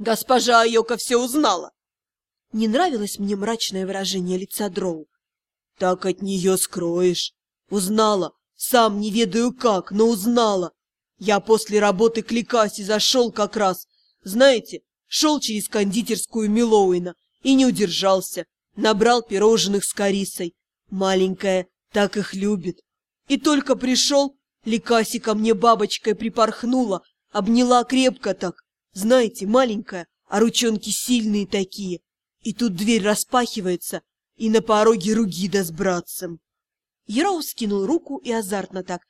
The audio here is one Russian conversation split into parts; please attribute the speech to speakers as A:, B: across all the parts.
A: Госпожа Айока все узнала.
B: Не нравилось мне мрачное выражение лица Дроу.
A: Так от нее скроешь. Узнала. Сам не ведаю как, но узнала. Я после работы к Ликасе зашел как раз. Знаете, шел через кондитерскую Милоуина и не удержался. Набрал пирожных с корисой. Маленькая так их любит. И только пришел, Ликаси ко мне бабочкой припорхнула, обняла крепко так. Знаете, маленькая, а ручонки сильные такие. И тут дверь распахивается, и на пороге Ругида с братцем.
B: Яроу скинул руку и азартно так.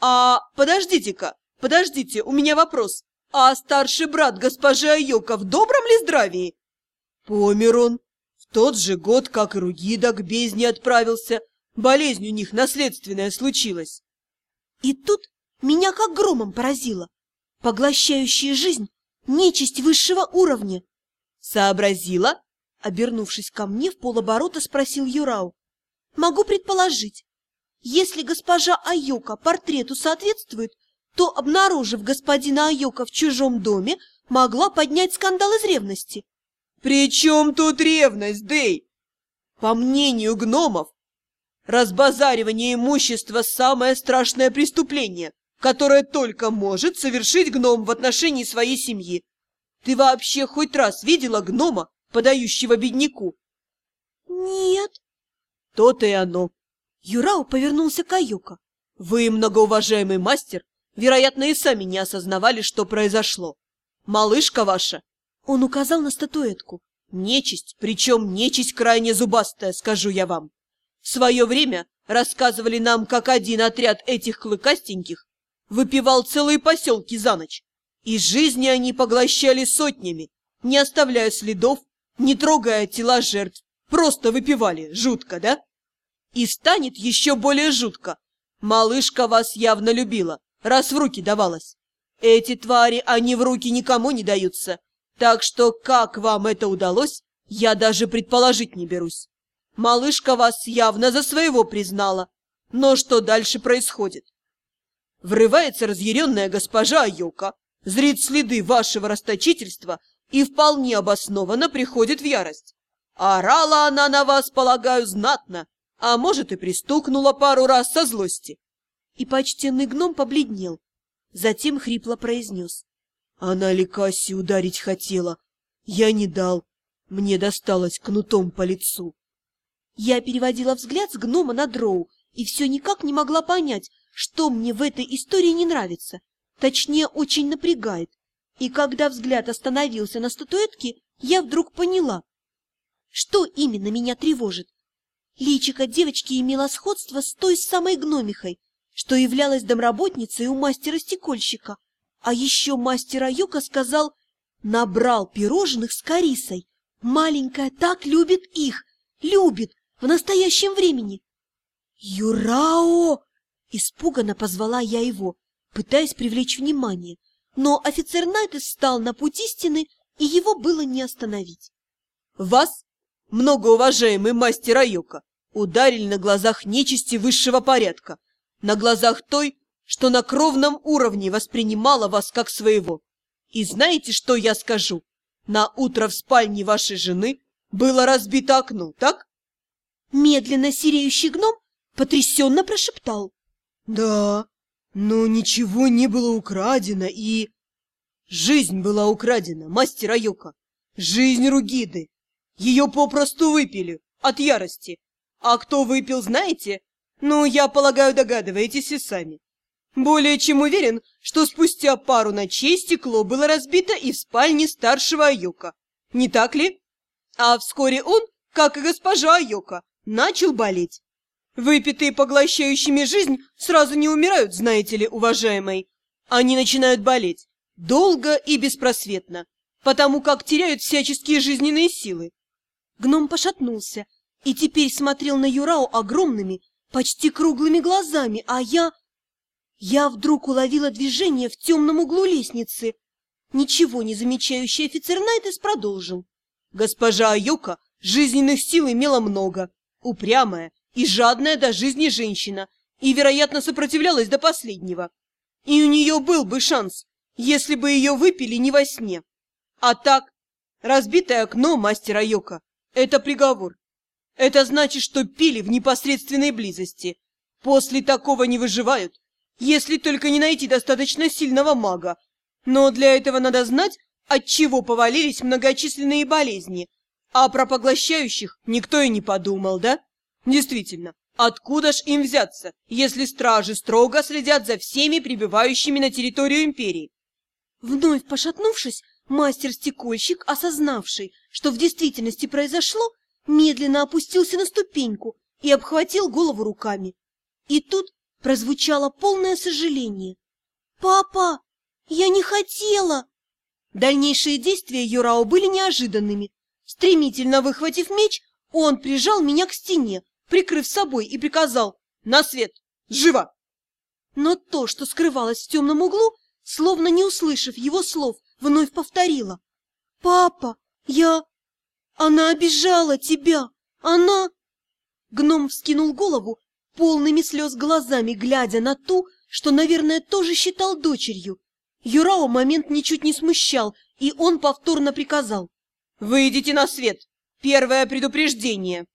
A: «А, подождите-ка, подождите, у меня вопрос. А старший брат госпожи Айока в добром ли здравии?» «Помер он. В тот же год, как и Ругида к бездне отправился. Болезнь у них наследственная случилась».
B: И тут меня как громом поразило. Поглощающая жизнь нечисть высшего уровня.
A: «Сообразила?»
B: Обернувшись ко мне, в полоборота спросил Юрау. «Могу предположить. Если госпожа Айока портрету соответствует, то, обнаружив господина Айока в чужом доме, могла поднять скандал из ревности».
A: «При чем тут ревность, Дэй?» «По мнению гномов, разбазаривание имущества – самое страшное преступление, которое только может совершить гном в отношении своей семьи. Ты вообще хоть раз видела гнома, подающего бедняку?
B: Нет.
A: То-то и оно.
B: Юрау повернулся к Айока.
A: Вы, многоуважаемый мастер, вероятно, и сами не осознавали, что произошло. Малышка ваша,
B: он указал на статуэтку,
A: нечисть, причем нечисть крайне зубастая, скажу я вам. В свое время рассказывали нам, как один отряд этих клыкастеньких выпивал целые поселки за ночь, и жизни они поглощали сотнями, не оставляя следов, не трогая тела жертв, просто выпивали, жутко, да? И станет еще более жутко. Малышка вас явно любила, раз в руки давалась. Эти твари, они в руки никому не даются, так что как вам это удалось, я даже предположить не берусь. Малышка вас явно за своего признала. Но что дальше происходит? Врывается разъяренная госпожа Айока, зрит следы вашего расточительства и вполне обоснованно приходит в ярость. Орала она на вас, полагаю, знатно, а может и пристукнула пару раз со злости.
B: И почтенный гном побледнел, затем хрипло произнес.
A: Она Ликаси ударить хотела. Я не дал. Мне досталось кнутом по лицу.
B: Я переводила взгляд с гнома на дроу и все никак не могла понять, что мне в этой истории не нравится, точнее, очень напрягает. И когда взгляд остановился на статуэтке, я вдруг поняла, что именно меня тревожит. Личико девочки имело сходство с той самой гномихой, что являлась домработницей у мастера-стекольщика. А еще мастер Айока сказал, набрал пирожных с корисой. Маленькая так любит их, любит в настоящем времени. «Юрао!» Испуганно позвала я его, пытаясь привлечь внимание, но офицер Найтес встал на путь истины, и его было не остановить.
A: «Вас, многоуважаемый мастер Айока, ударили на глазах нечисти высшего порядка, на глазах той, что на кровном уровне воспринимала вас как своего. И знаете, что я скажу? На утро в спальне вашей жены было разбито окно, так?»
B: Медленно сереющий гном потрясенно прошептал.
A: Да, но ничего не было украдено и... Жизнь была украдена, мастер Айока. Жизнь Ругиды. Ее попросту выпили от ярости. А кто выпил, знаете? Ну, я полагаю, догадываетесь и сами. Более чем уверен, что спустя пару ночей стекло было разбито и в спальне старшего Айока. Не так ли? А вскоре он, как и госпожа Айока, начал болеть. Выпитые поглощающими жизнь сразу не умирают, знаете ли, уважаемый. Они начинают болеть. Долго и беспросветно. Потому как теряют всяческие жизненные силы.
B: Гном пошатнулся и теперь смотрел на Юрао огромными, почти круглыми глазами, а я... Я вдруг уловила движение в темном углу лестницы. Ничего не замечающий офицер Найтес продолжил.
A: Госпожа Аюка жизненных сил имела много. Упрямая, и жадная до жизни женщина, и, вероятно, сопротивлялась до последнего. И у нее был бы шанс, если бы ее выпили не во сне. А так, разбитое окно мастера Йока — это приговор. Это значит, что пили в непосредственной близости. После такого не выживают, если только не найти достаточно сильного мага. Но для этого надо знать, от чего повалились многочисленные болезни. А про поглощающих никто и не подумал, да? Действительно, откуда ж им взяться, если стражи строго следят за всеми прибывающими на территорию империи?
B: Вновь пошатнувшись, мастер-стекольщик, осознавший, что в действительности произошло, медленно опустился на ступеньку и обхватил голову руками. И тут прозвучало полное сожаление. «Папа, я не хотела!» Дальнейшие действия Юрао были неожиданными. Стремительно выхватив меч, он прижал меня к стене, прикрыв собой, и приказал «На свет! Живо!» Но то, что скрывалось в темном углу, словно не услышав его слов, вновь повторила. «Папа, я... Она обижала тебя! Она...» Гном вскинул голову, полными слез глазами, глядя на ту, что, наверное, тоже считал дочерью. Юрао момент ничуть не смущал, и он повторно приказал.
A: «Выйдите на свет! Первое предупреждение!»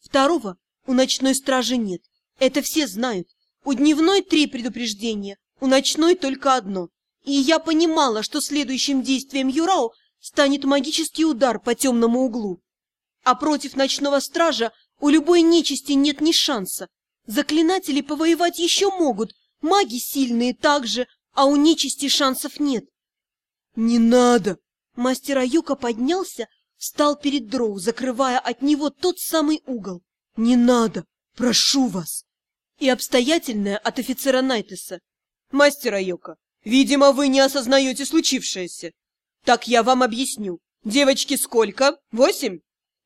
B: Второго у ночной стражи нет. Это все знают. У дневной три предупреждения, у ночной только одно. И я понимала, что следующим действием Юрао станет магический удар по темному углу. А против ночного стража у любой нечисти нет ни шанса. Заклинатели повоевать еще могут, маги сильные также, а у нечисти шансов нет.
A: «Не надо!»
B: Мастер Аюка поднялся, встал перед Дроу, закрывая от него тот самый угол.
A: «Не надо! Прошу вас!»
B: И обстоятельное от офицера Найтеса.
A: «Мастер Аюка, видимо, вы не осознаете случившееся. Так я вам объясню. Девочки сколько? Восемь?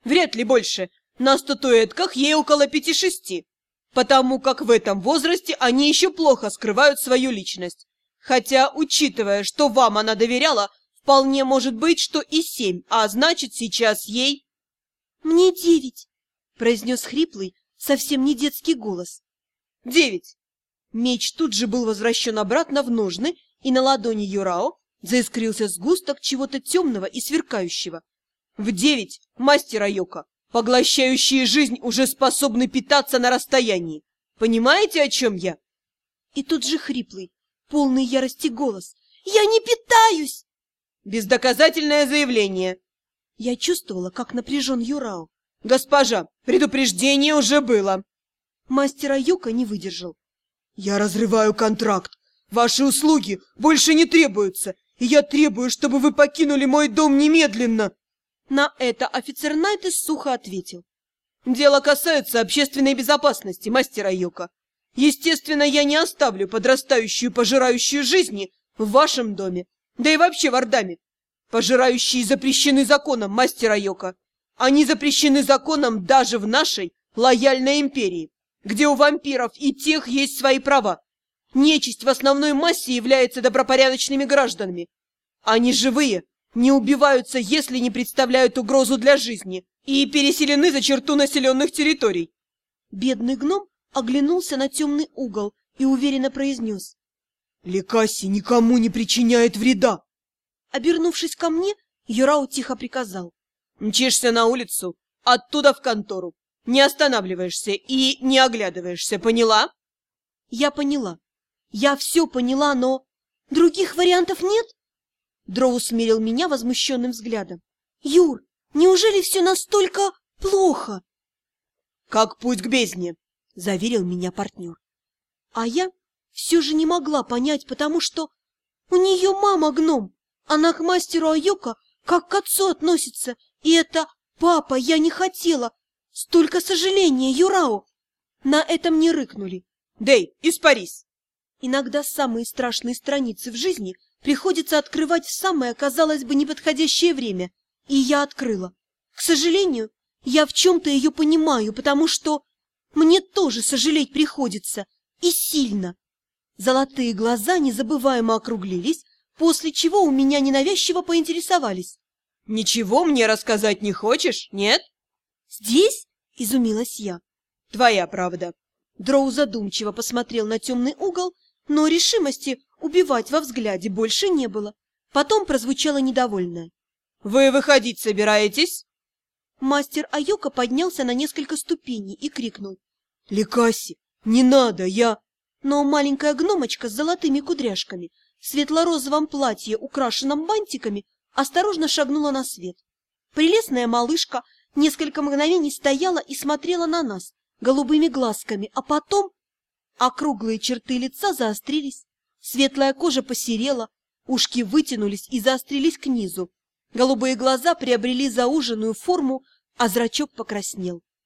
A: Вряд ли больше. На статуэтках ей около пяти-шести. Потому как в этом возрасте они еще плохо скрывают свою личность. Хотя, учитывая, что вам она доверяла, вполне может быть, что и семь, а значит, сейчас ей...
B: «Мне девять», — произнес хриплый, совсем не детский голос.
A: «Девять!» Меч тут же был возвращен обратно в ножны, и на ладони Юрао заискрился сгусток чего-то темного и сверкающего. В девять мастера Йока, поглощающие жизнь, уже способны питаться на расстоянии. Понимаете, о чем я?
B: И тут же хриплый, полный ярости голос. «Я не питаюсь!»
A: Бездоказательное заявление.
B: Я чувствовала, как напряжен Юрао.
A: «Госпожа, предупреждение уже было!»
B: Мастера Йока не выдержал.
A: «Я разрываю контракт. Ваши услуги больше не требуются, и я требую, чтобы вы покинули мой дом немедленно!»
B: На это офицер Найтес сухо ответил.
A: «Дело касается общественной безопасности, мастер Айока. Естественно, я не оставлю подрастающую пожирающую жизни в вашем доме, да и вообще в Ордаме. Пожирающие запрещены законом, мастер Айока. Они запрещены законом даже в нашей лояльной империи, где у вампиров и тех есть свои права. Нечисть в основной массе является добропорядочными гражданами. Они живые, не убиваются, если не представляют угрозу для жизни, и переселены за черту населенных территорий.
B: Бедный гном оглянулся на темный угол и уверенно произнес.
A: «Лекаси никому не причиняет вреда!»
B: Обернувшись ко мне, Юрау тихо приказал.
A: «Мчишься на улицу, оттуда в контору. Не останавливаешься и не оглядываешься, поняла?»
B: Я поняла. Я все поняла, но... Других вариантов нет? Дроу смирил меня возмущенным взглядом. Юр, неужели все настолько плохо?
A: Как путь к бездне,
B: заверил меня партнер. А я все же не могла понять, потому что у нее мама гном. Она к мастеру Айока как к отцу относится. И это «папа, я не хотела». Столько сожаления, Юрао. На этом не рыкнули.
A: Дэй, испарись!
B: Иногда самые страшные страницы в жизни приходится открывать в самое, казалось бы, неподходящее время. И я открыла. К сожалению, я в чем-то ее понимаю, потому что мне тоже сожалеть приходится. И сильно. Золотые глаза незабываемо округлились, после чего у меня ненавязчиво поинтересовались.
A: «Ничего мне рассказать не хочешь, нет?»
B: «Здесь?» — изумилась я.
A: «Твоя правда».
B: Дроу задумчиво посмотрел на темный угол, но решимости убивать во взгляде больше не было. Потом прозвучало недовольное.
A: Вы выходить собираетесь?
B: Мастер Айока поднялся на несколько ступеней и крикнул.
A: Ликаси, не надо, я...
B: Но маленькая гномочка с золотыми кудряшками, в светло-розовом платье, украшенном бантиками, осторожно шагнула на свет. Прелестная малышка несколько мгновений стояла и смотрела на нас голубыми глазками, а потом округлые черты лица заострились, светлая кожа посерела, ушки вытянулись и заострились к низу, голубые глаза приобрели зауженную форму, а зрачок покраснел.